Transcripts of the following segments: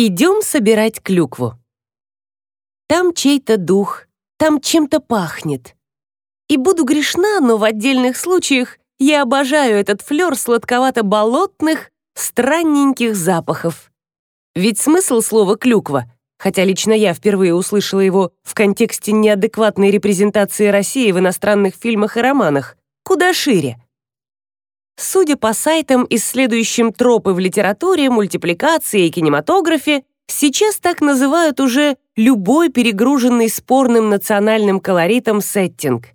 Идем собирать клюкву. Там чей-то дух, там чем-то пахнет. И буду грешна, но в отдельных случаях я обожаю этот флёр сладковато-болотных, странненьких запахов. Ведь смысл слова «клюква», хотя лично я впервые услышала его в контексте неадекватной репрезентации России в иностранных фильмах и романах, куда шире. Судя по сайтам, исследующим тропы в литературе, мультипликации и кинематографе, сейчас так называют уже любой перегруженный спорным национальным колоритом сеттинг.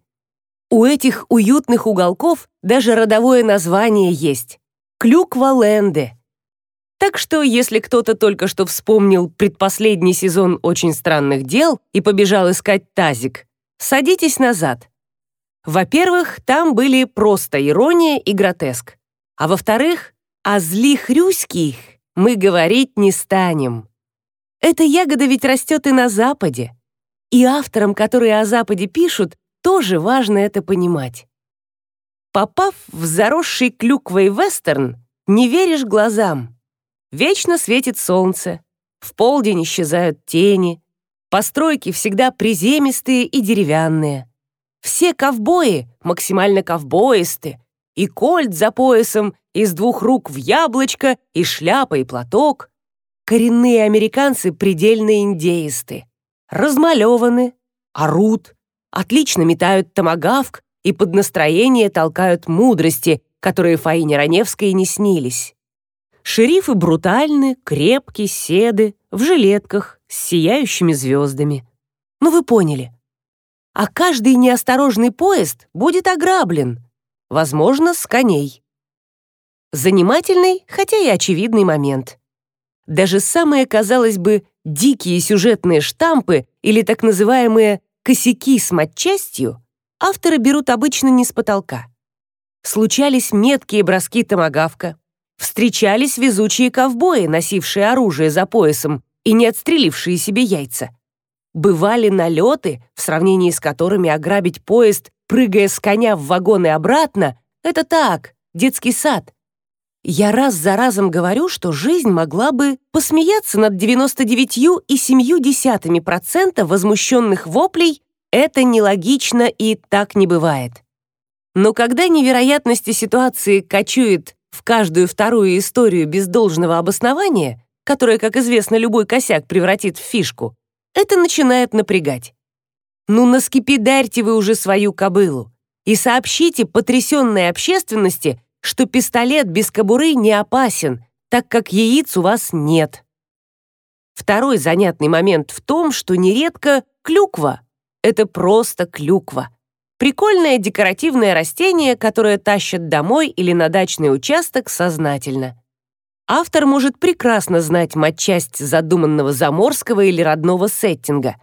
У этих уютных уголков даже родовое название есть — Клюкваленды. Так что, если кто-то только что вспомнил предпоследний сезон «Очень странных дел» и побежал искать тазик, садитесь назад. Во-первых, там были просто ирония и гротеск. А во-вторых, о злих рюських мы говорить не станем. Эта ягода ведь растет и на Западе. И авторам, которые о Западе пишут, тоже важно это понимать. Попав в заросший клюквой вестерн, не веришь глазам. Вечно светит солнце, в полдень исчезают тени, постройки всегда приземистые и деревянные. Все ковбои максимально ковбоисты, и кольт за поясом из двух рук в яблочко, и шляпа, и платок. Коренные американцы предельно индеисты. Размалеваны, орут, отлично метают томагавк и под настроение толкают мудрости, которые Фаине Раневской не снились. Шерифы брутальны, крепкие, седы, в жилетках, с сияющими звездами. Ну вы поняли. А каждый неосторожный поезд будет ограблен, возможно, с коней. Занимательный, хотя и очевидный момент. Даже самые, казалось бы, дикие сюжетные штампы или так называемые косяки с матчастью авторы берут обычно не с потолка. Случались меткие броски томагавка, встречались везучие ковбои, носившие оружие за поясом и не отстрелившие себе яйца. Бывали налеты, в сравнении с которыми ограбить поезд, прыгая с коня в вагон и обратно, это так, детский сад. Я раз за разом говорю, что жизнь могла бы посмеяться над 99,7% возмущенных воплей «это нелогично и так не бывает». Но когда невероятности ситуации кочует в каждую вторую историю без должного обоснования, которое, как известно, любой косяк превратит в фишку, это начинает напрягать. Ну, наскипидарьте вы уже свою кобылу и сообщите потрясенной общественности, что пистолет без кобуры не опасен, так как яиц у вас нет. Второй занятный момент в том, что нередко клюква — это просто клюква. Прикольное декоративное растение, которое тащат домой или на дачный участок сознательно. Автор может прекрасно знать матчасть задуманного заморского или родного сеттинга,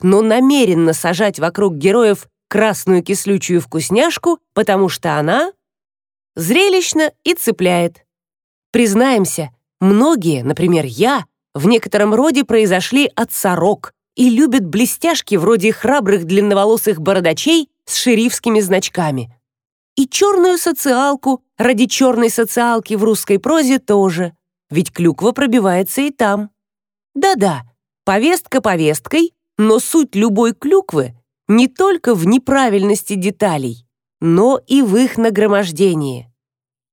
но намеренно сажать вокруг героев красную кислючую вкусняшку, потому что она зрелищно и цепляет. Признаемся, многие, например, я, в некотором роде произошли от сорок и любят блестяшки вроде храбрых длинноволосых бородачей с шерифскими значками. И черную социалку ради черной социалки в русской прозе тоже, ведь клюква пробивается и там. Да-да, повестка повесткой, но суть любой клюквы не только в неправильности деталей, но и в их нагромождении.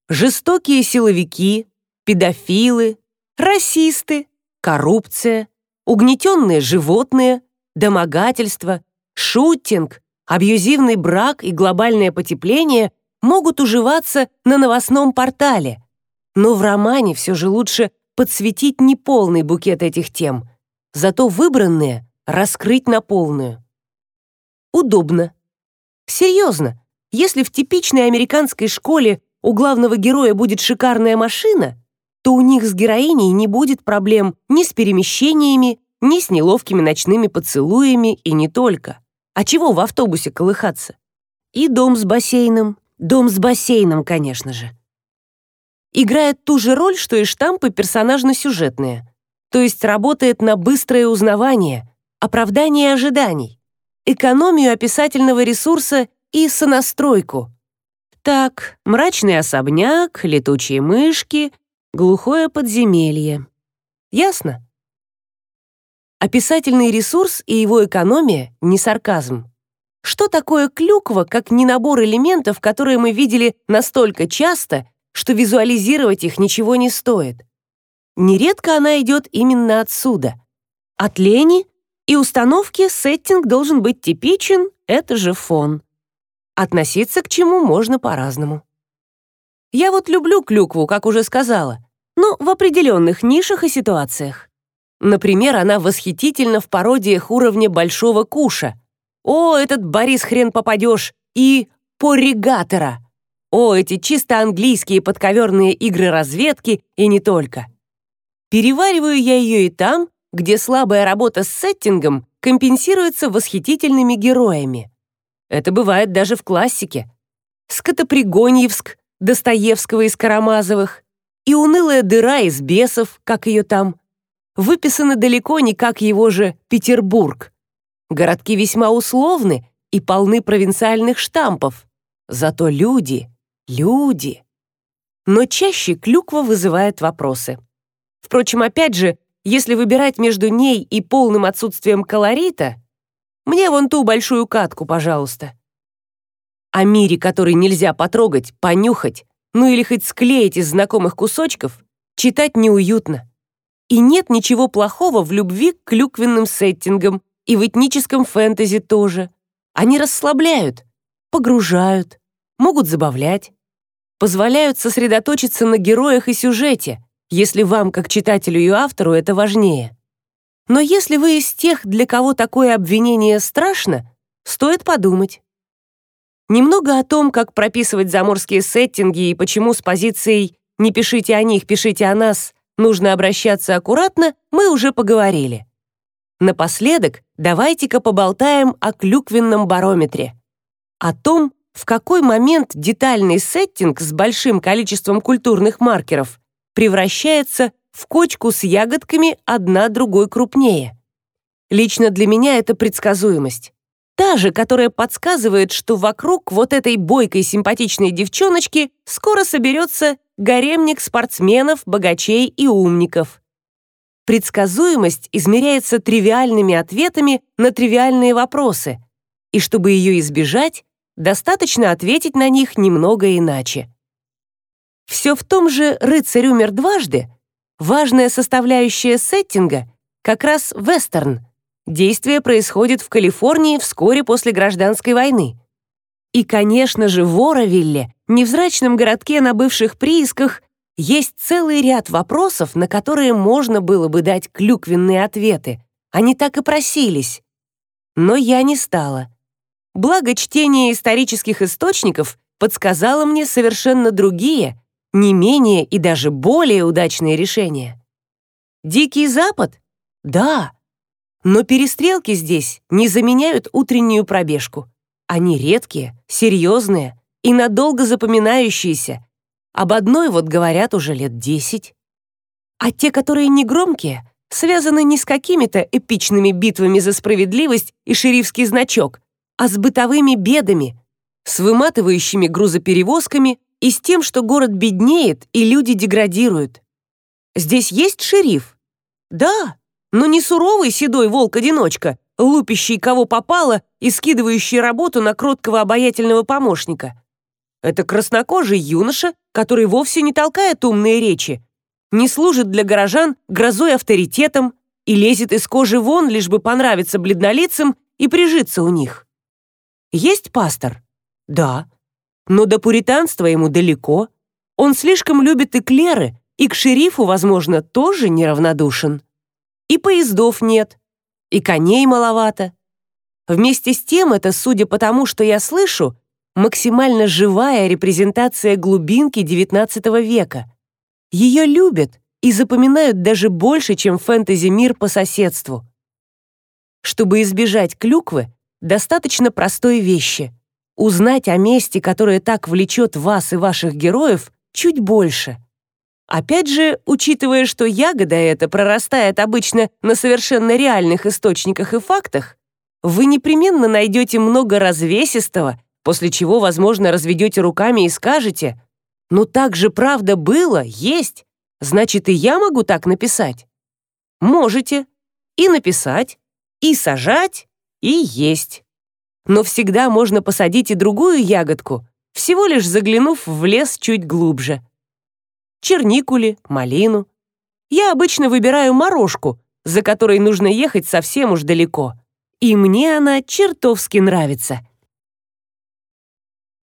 Жестокие силовики, педофилы, расисты, коррупция, угнетенные животные, домогательство, шутинг, абьюзивный брак и глобальное потепление могут уживаться на новостном портале, но в романе все же лучше подсветить неполный букет этих тем, зато выбранные раскрыть на полную. Удобно. Серьезно, если в типичной американской школе у главного героя будет шикарная машина, то у них с героиней не будет проблем ни с перемещениями, ни с неловкими ночными поцелуями и не только. А чего в автобусе колыхаться? И дом с бассейном. Дом с бассейном, конечно же. Играет ту же роль, что и штампы персонажно-сюжетные. То есть работает на быстрое узнавание, оправдание ожиданий, экономию описательного ресурса и сонастройку. Так, мрачный особняк, летучие мышки, глухое подземелье. Ясно? Описательный ресурс и его экономия — не сарказм. Что такое клюква, как не набор элементов, которые мы видели настолько часто, что визуализировать их ничего не стоит? Нередко она идет именно отсюда. От лени и установки сеттинг должен быть типичен, это же фон. Относиться к чему можно по-разному. Я вот люблю клюкву, как уже сказала, но в определенных нишах и ситуациях. Например, она восхитительна в пародиях уровня Большого Куша. О, этот Борис хрен попадешь и Порригатора. О, эти чисто английские подковерные игры разведки и не только. Перевариваю я ее и там, где слабая работа с сеттингом компенсируется восхитительными героями. Это бывает даже в классике. Скотопригоньевск, Достоевского из Карамазовых и унылая дыра из бесов, как ее там, выписаны далеко не как его же Петербург. Городки весьма условны и полны провинциальных штампов. Зато люди, люди. Но чаще клюква вызывает вопросы. Впрочем, опять же, если выбирать между ней и полным отсутствием колорита, мне вон ту большую катку, пожалуйста. О мире, который нельзя потрогать, понюхать, ну или хоть склеить из знакомых кусочков, читать неуютно. И нет ничего плохого в любви к клюквенным сеттингам и в этническом фэнтези тоже. Они расслабляют, погружают, могут забавлять, позволяют сосредоточиться на героях и сюжете, если вам, как читателю и автору, это важнее. Но если вы из тех, для кого такое обвинение страшно, стоит подумать. Немного о том, как прописывать заморские сеттинги и почему с позицией «не пишите о них, пишите о нас» нужно обращаться аккуратно, мы уже поговорили. Напоследок давайте-ка поболтаем о клюквенном барометре. О том, в какой момент детальный сеттинг с большим количеством культурных маркеров превращается в кочку с ягодками одна другой крупнее. Лично для меня это предсказуемость. Та же, которая подсказывает, что вокруг вот этой бойкой симпатичной девчоночки скоро соберется гаремник спортсменов, богачей и умников. Предсказуемость измеряется тривиальными ответами на тривиальные вопросы, и чтобы ее избежать, достаточно ответить на них немного иначе. Все в том же «Рыцарь умер дважды» важная составляющая сеттинга как раз вестерн. Действие происходит в Калифорнии вскоре после гражданской войны. И, конечно же, в Оровилле, невзрачном городке на бывших приисках, есть целый ряд вопросов, на которые можно было бы дать клюквенные ответы. Они так и просились. Но я не стала. Благо чтение исторических источников подсказало мне совершенно другие, не менее и даже более удачные решения. Дикий Запад? Да. Но перестрелки здесь не заменяют утреннюю пробежку. Они редкие, серьезные и надолго запоминающиеся. Об одной вот говорят уже лет десять. А те, которые не громкие, связаны не с какими-то эпичными битвами за справедливость и шерифский значок, а с бытовыми бедами, с выматывающими грузоперевозками и с тем, что город беднеет и люди деградируют. Здесь есть шериф? Да, но не суровый седой волк-одиночка, лупящий кого попало и скидывающий работу на кроткого обаятельного помощника. Это краснокожий юноша, который вовсе не толкает умные речи, не служит для горожан грозой авторитетом и лезет из кожи вон, лишь бы понравиться бледнолицам и прижиться у них. Есть пастор? Да, но до пуританства ему далеко. Он слишком любит эклеры, и к шерифу, возможно, тоже неравнодушен. И поездов нет, и коней маловато. Вместе с тем это, судя по тому, что я слышу, максимально живая репрезентация глубинки XIX века. Ее любят и запоминают даже больше, чем фэнтези-мир по соседству. Чтобы избежать клюквы, достаточно простой вещи — узнать о месте, которое так влечет вас и ваших героев, чуть больше. Опять же, учитывая, что ягода эта прорастает обычно на совершенно реальных источниках и фактах, вы непременно найдете много развесистого, после чего, возможно, разведете руками и скажете «Ну так же правда было, есть, значит, и я могу так написать». Можете, и написать, и сажать, и есть. Но всегда можно посадить и другую ягодку, всего лишь заглянув в лес чуть глубже. Чернику ли, малину. Я обычно выбираю морожку, за которой нужно ехать совсем уж далеко. И мне она чертовски нравится.